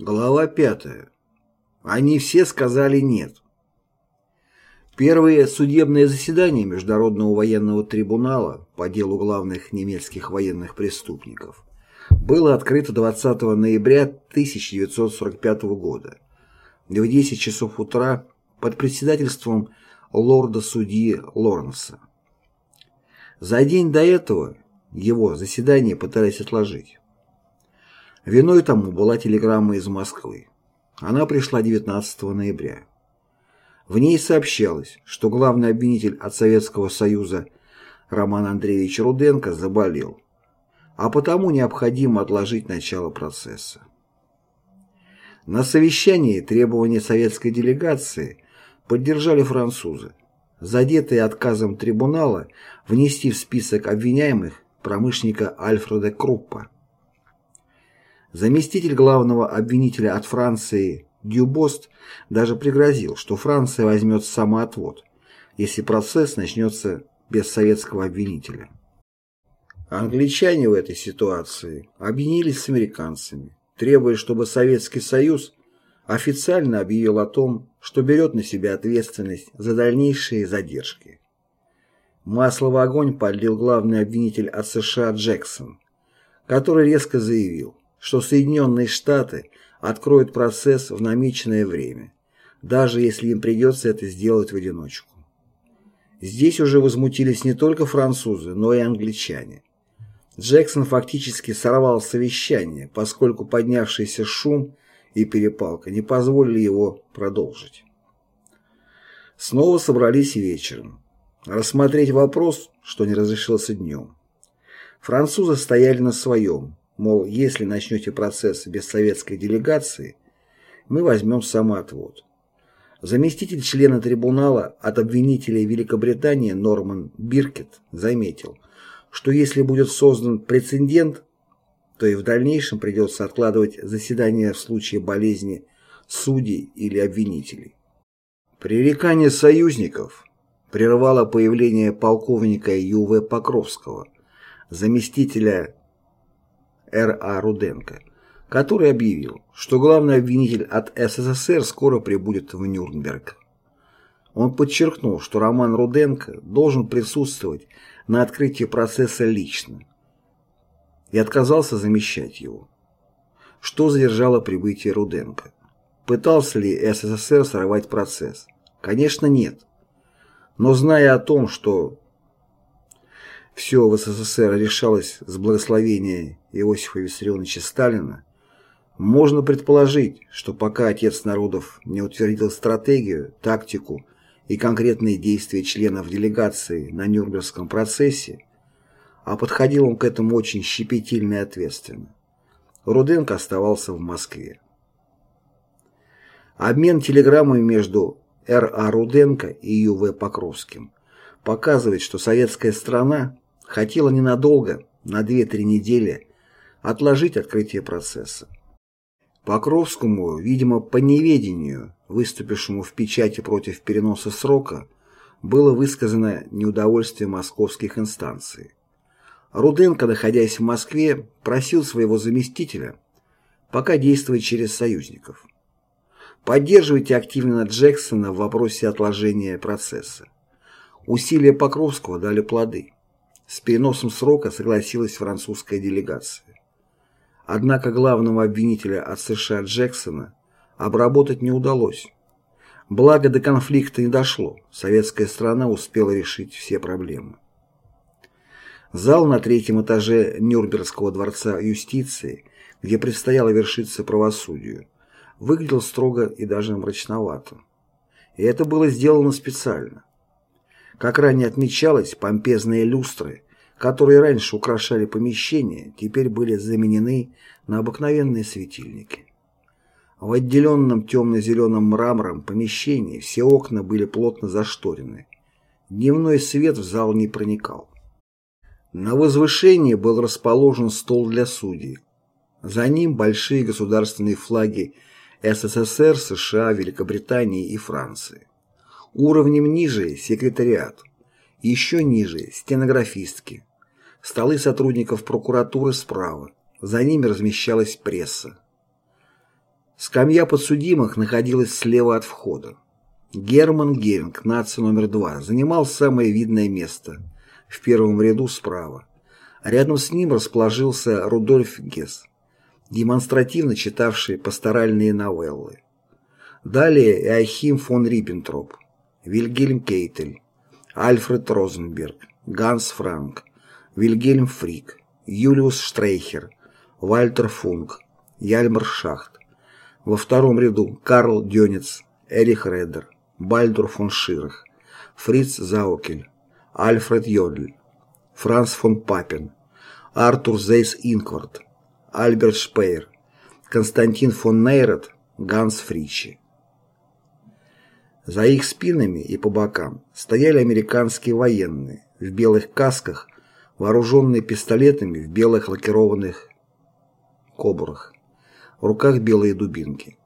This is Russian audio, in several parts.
Глава пятая. Они все сказали «нет». Первое судебное заседание Международного военного трибунала по делу главных немецких военных преступников было открыто 20 ноября 1945 года в 10 часов утра под председательством лорда-судьи Лоренса. За день до этого его заседание пытались отложить. Виной тому была телеграмма из Москвы. Она пришла 19 ноября. В ней сообщалось, что главный обвинитель от Советского Союза Роман Андреевич Руденко заболел, а потому необходимо отложить начало процесса. На совещании требования советской делегации поддержали французы, задетые отказом трибунала внести в список обвиняемых промышленника Альфреда Круппа. Заместитель главного обвинителя от Франции Дюбост даже пригрозил, что Франция возьмет самоотвод, если процесс начнется без советского обвинителя. Англичане в этой ситуации объединились с американцами, требуя, чтобы Советский Союз официально объявил о том, что берет на себя ответственность за дальнейшие задержки. Масло в огонь подлил главный обвинитель от США Джексон, который резко заявил, что Соединенные Штаты откроют процесс в намеченное время, даже если им придется это сделать в одиночку. Здесь уже возмутились не только французы, но и англичане. Джексон фактически сорвал совещание, поскольку поднявшийся шум и перепалка не позволили его продолжить. Снова собрались вечером. Рассмотреть вопрос, что не разрешился днем. Французы стояли на своем, Мол, если начнете процесс без советской делегации, мы возьмем самоотвод. Заместитель члена трибунала от обвинителей Великобритании Норман Биркет заметил, что если будет создан прецедент, то и в дальнейшем придется откладывать заседания в случае болезни судей или обвинителей. Пререкание союзников прервало появление полковника Ю.В. Покровского, заместителя Р.А. Руденко, который объявил, что главный обвинитель от СССР скоро прибудет в Нюрнберг. Он подчеркнул, что Роман Руденко должен присутствовать на открытии процесса лично и отказался замещать его. Что задержало прибытие Руденко? Пытался ли СССР сорвать процесс? Конечно, нет. Но зная о том, что все в СССР решалось с благословения Иосифа Виссарионовича Сталина, можно предположить, что пока отец народов не утвердил стратегию, тактику и конкретные действия членов делегации на Нюрнбергском процессе, а подходил он к этому очень щепетильно и ответственно, Руденко оставался в Москве. Обмен телеграммами между Р.А. Руденко и Ю.В. Покровским показывает, что советская страна хотела ненадолго, на 2-3 недели, отложить открытие процесса. Покровскому, видимо, по неведению, выступившему в печати против переноса срока, было высказано неудовольствие московских инстанций. Руденко, находясь в Москве, просил своего заместителя пока действовать через союзников. Поддерживайте активно Джексона в вопросе отложения процесса. Усилия Покровского дали плоды. С переносом срока согласилась французская делегация. Однако главного обвинителя от США Джексона обработать не удалось. Благо до конфликта не дошло, советская страна успела решить все проблемы. Зал на третьем этаже Нюрнбергского дворца юстиции, где предстояло вершиться правосудию, выглядел строго и даже мрачновато. И это было сделано специально. Как ранее отмечалось, помпезные люстры, которые раньше украшали помещение, теперь были заменены на обыкновенные светильники. В отделенном темно-зеленым мрамором помещении все окна были плотно зашторены. Дневной свет в зал не проникал. На возвышении был расположен стол для судей. За ним большие государственные флаги СССР, США, Великобритании и Франции. Уровнем ниже – секретариат. Еще ниже – стенографистки. Столы сотрудников прокуратуры справа. За ними размещалась пресса. Скамья подсудимых находилась слева от входа. Герман Геринг, нация номер два, занимал самое видное место, в первом ряду справа. Рядом с ним расположился Рудольф Гесс, демонстративно читавший пасторальные новеллы. Далее Иохим фон Риббентроп, Вильгельм Кейтель, Альфред Розенберг, Ганс Франк, Вильгельм Фрик, Юлиус Штрейхер, Вальтер Функ, Яльмар Шахт. Во втором ряду Карл Дёнец, Эрих Редер, Бальдур фон Ширах, Фриц Заукель, Альфред Йодль, Франц фон Папен, Артур Зейс Инквард, Альберт Шпейер, Константин фон Нейрот, Ганс Фричи. За их спинами и по бокам стояли американские военные в белых касках, вооруженные пистолетами в белых лакированных кобурах, в руках белые дубинки.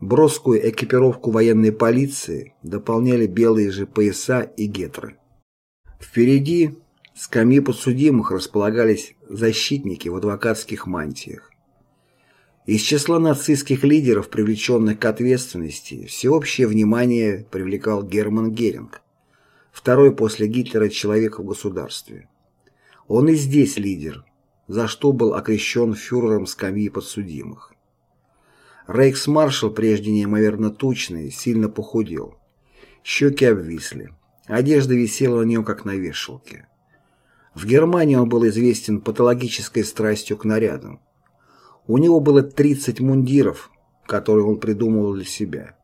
Броскую экипировку военной полиции дополняли белые же пояса и гетры. Впереди скамьи подсудимых располагались защитники в адвокатских мантиях. Из числа нацистских лидеров, привлеченных к ответственности, всеобщее внимание привлекал Герман Геринг, второй после Гитлера человек в государстве. Он и здесь лидер, за что был окрещен фюрером скамьи подсудимых. Рейхсмаршал, прежде неимоверно тучный, сильно похудел. Щеки обвисли. Одежда висела на нем, как на вешалке. В Германии он был известен патологической страстью к нарядам. У него было 30 мундиров, которые он придумывал для себя.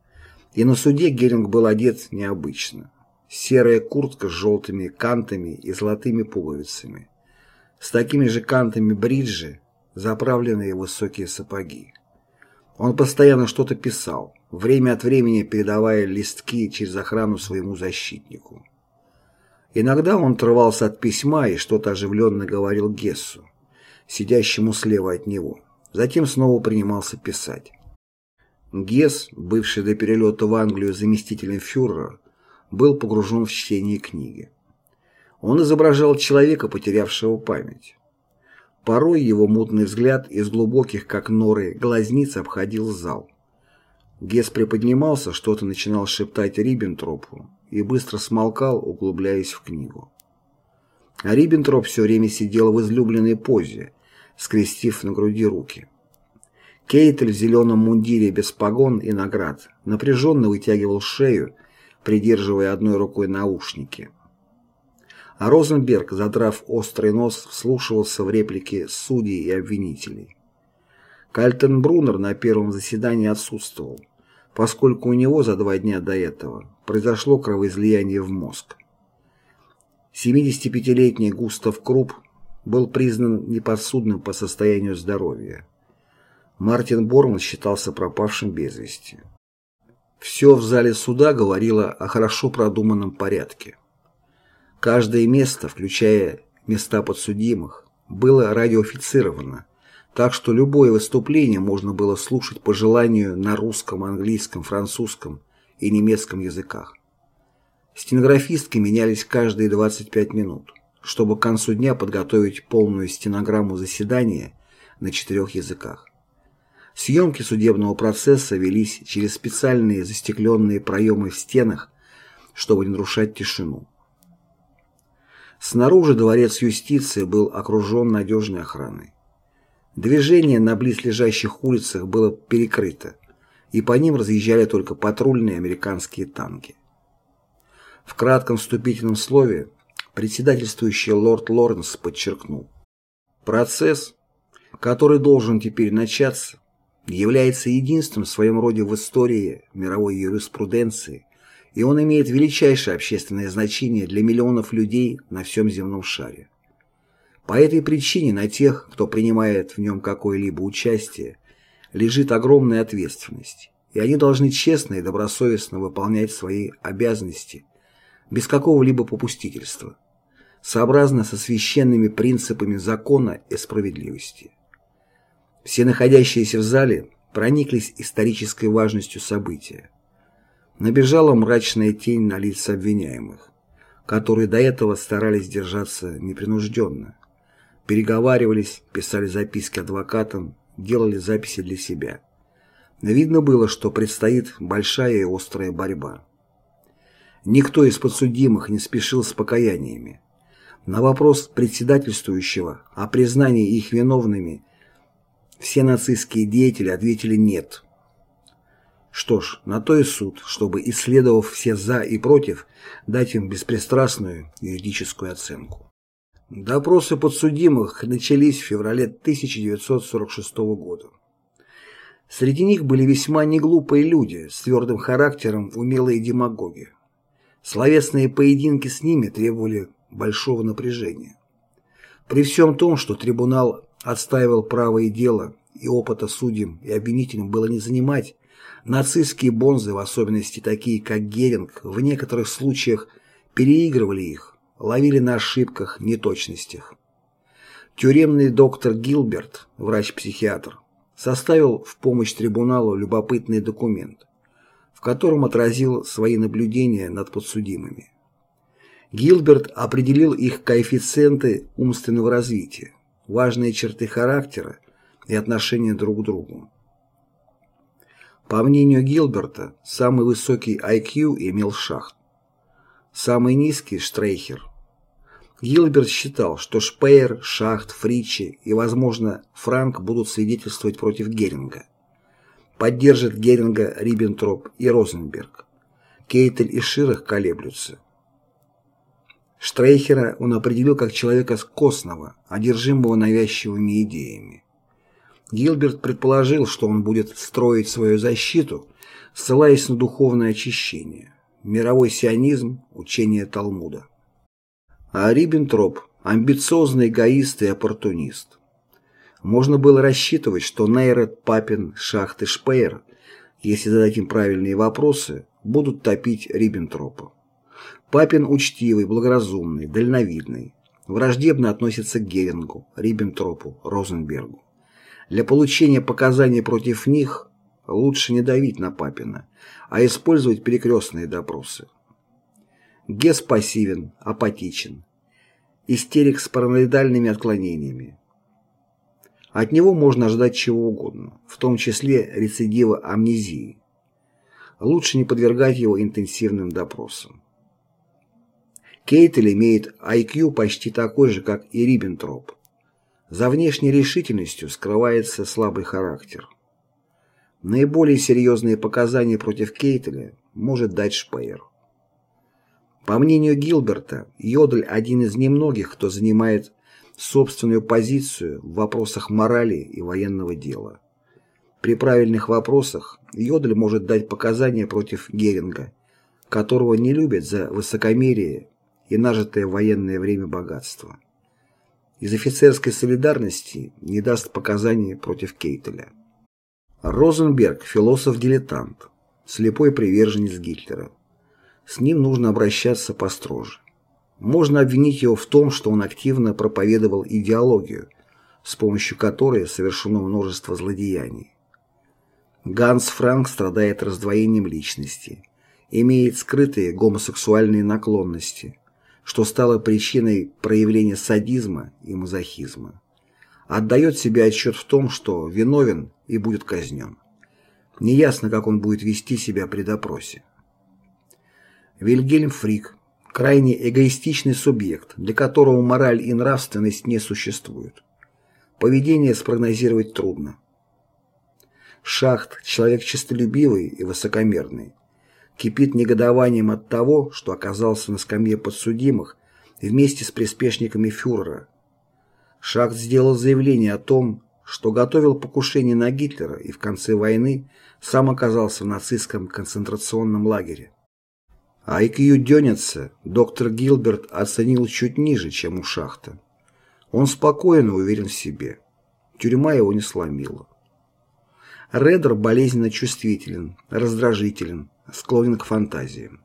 И на суде Геринг был одет необычно. Серая куртка с желтыми кантами и золотыми пуговицами. С такими же кантами бриджи, заправленные высокие сапоги. Он постоянно что-то писал, время от времени передавая листки через охрану своему защитнику. Иногда он отрывался от письма и что-то оживленно говорил Гессу, сидящему слева от него. Затем снова принимался писать. Гесс, бывший до перелета в Англию заместителем фюрера, был погружен в чтение книги. Он изображал человека, потерявшего память. Порой его мутный взгляд из глубоких, как норы, глазниц обходил зал. Гесс приподнимался, что-то начинал шептать Риббентропу и быстро смолкал, углубляясь в книгу. А Риббентроп все время сидел в излюбленной позе, скрестив на груди руки. Кейтель в зеленом мундире без погон и наград напряженно вытягивал шею, придерживая одной рукой наушники. А Розенберг, задрав острый нос, вслушивался в реплики судей и обвинителей. Кальтенбруннер на первом заседании отсутствовал, поскольку у него за два дня до этого произошло кровоизлияние в мозг. 75-летний Густав Крупп был признан неподсудным по состоянию здоровья. Мартин Борман считался пропавшим без вести. Все в зале суда говорило о хорошо продуманном порядке. Каждое место, включая места подсудимых, было радиоофицировано, так что любое выступление можно было слушать по желанию на русском, английском, французском и немецком языках. Стенографистки менялись каждые 25 минут чтобы к концу дня подготовить полную стенограмму заседания на четырех языках. Съемки судебного процесса велись через специальные застекленные проемы в стенах, чтобы не нарушать тишину. Снаружи дворец юстиции был окружен надежной охраной. Движение на близлежащих улицах было перекрыто, и по ним разъезжали только патрульные американские танки. В кратком вступительном слове председательствующий лорд Лоренс подчеркнул. Процесс, который должен теперь начаться, является единственным в своем роде в истории мировой юриспруденции, и он имеет величайшее общественное значение для миллионов людей на всем земном шаре. По этой причине на тех, кто принимает в нем какое-либо участие, лежит огромная ответственность, и они должны честно и добросовестно выполнять свои обязанности без какого-либо попустительства, сообразно со священными принципами закона и справедливости. Все находящиеся в зале прониклись исторической важностью события. Набежала мрачная тень на лица обвиняемых, которые до этого старались держаться непринужденно, переговаривались, писали записки адвокатам, делали записи для себя. Видно было, что предстоит большая и острая борьба. Никто из подсудимых не спешил с покаяниями. На вопрос председательствующего о признании их виновными все нацистские деятели ответили «нет». Что ж, на то и суд, чтобы, исследовав все «за» и «против», дать им беспристрастную юридическую оценку. Допросы подсудимых начались в феврале 1946 года. Среди них были весьма неглупые люди с твердым характером, умелые демагоги. Словесные поединки с ними требовали большого напряжения. При всем том, что трибунал отстаивал право и дело, и опыта судьям и обвинителям было не занимать, нацистские бонзы, в особенности такие, как Геринг, в некоторых случаях переигрывали их, ловили на ошибках, неточностях. Тюремный доктор Гилберт, врач-психиатр, составил в помощь трибуналу любопытный документ, в котором отразил свои наблюдения над подсудимыми. Гилберт определил их коэффициенты умственного развития, важные черты характера и отношения друг к другу. По мнению Гилберта, самый высокий IQ имел Шахт, самый низкий – Штрейхер. Гилберт считал, что Шпеер, Шахт, Фричи и, возможно, Франк будут свидетельствовать против Геринга. Поддержат Геринга Риббентроп и Розенберг. Кейтель и Ширах колеблются. Штрейхера он определил как человека костного, одержимого навязчивыми идеями. Гилберт предположил, что он будет строить свою защиту, ссылаясь на духовное очищение, мировой сионизм, учение Талмуда. А Риббентроп – амбициозный эгоист и оппортунист. Можно было рассчитывать, что Нейрет, Папин, Шахт и Шпеер, если задать им правильные вопросы, будут топить Риббентропа. Папин учтивый, благоразумный, дальновидный. Враждебно относится к Герингу, Риббентропу, Розенбергу. Для получения показаний против них лучше не давить на Папина, а использовать перекрестные допросы. Гесс пассивен, апатичен. Истерик с параноидальными отклонениями. От него можно ожидать чего угодно, в том числе рецидива амнезии. Лучше не подвергать его интенсивным допросам. Кейтель имеет IQ почти такой же, как и Риббентроп. За внешней решительностью скрывается слабый характер. Наиболее серьезные показания против Кейтеля может дать Шпеер. По мнению Гилберта, Йодль один из немногих, кто занимает собственную позицию в вопросах морали и военного дела. При правильных вопросах Йодль может дать показания против Геринга, которого не любят за высокомерие и нажитое военное время богатство. Из офицерской солидарности не даст показаний против Кейтеля. Розенберг – философ-дилетант, слепой приверженец Гитлера. С ним нужно обращаться построже. Можно обвинить его в том, что он активно проповедовал идеологию, с помощью которой совершено множество злодеяний. Ганс Франк страдает раздвоением личности, имеет скрытые гомосексуальные наклонности, что стало причиной проявления садизма и мазохизма. Отдает себе отчет в том, что виновен и будет казнен. Неясно, как он будет вести себя при допросе. Вильгельм Фрик – крайне эгоистичный субъект, для которого мораль и нравственность не существуют. Поведение спрогнозировать трудно. Шахт – человек честолюбивый и высокомерный кипит негодованием от того, что оказался на скамье подсудимых вместе с приспешниками фюрера. Шахт сделал заявление о том, что готовил покушение на Гитлера и в конце войны сам оказался в нацистском концентрационном лагере. IQ Дёница доктор Гилберт оценил чуть ниже, чем у Шахта. Он спокойно уверен в себе. Тюрьма его не сломила. Редер болезненно чувствителен, раздражителен, склонен к фантазиям.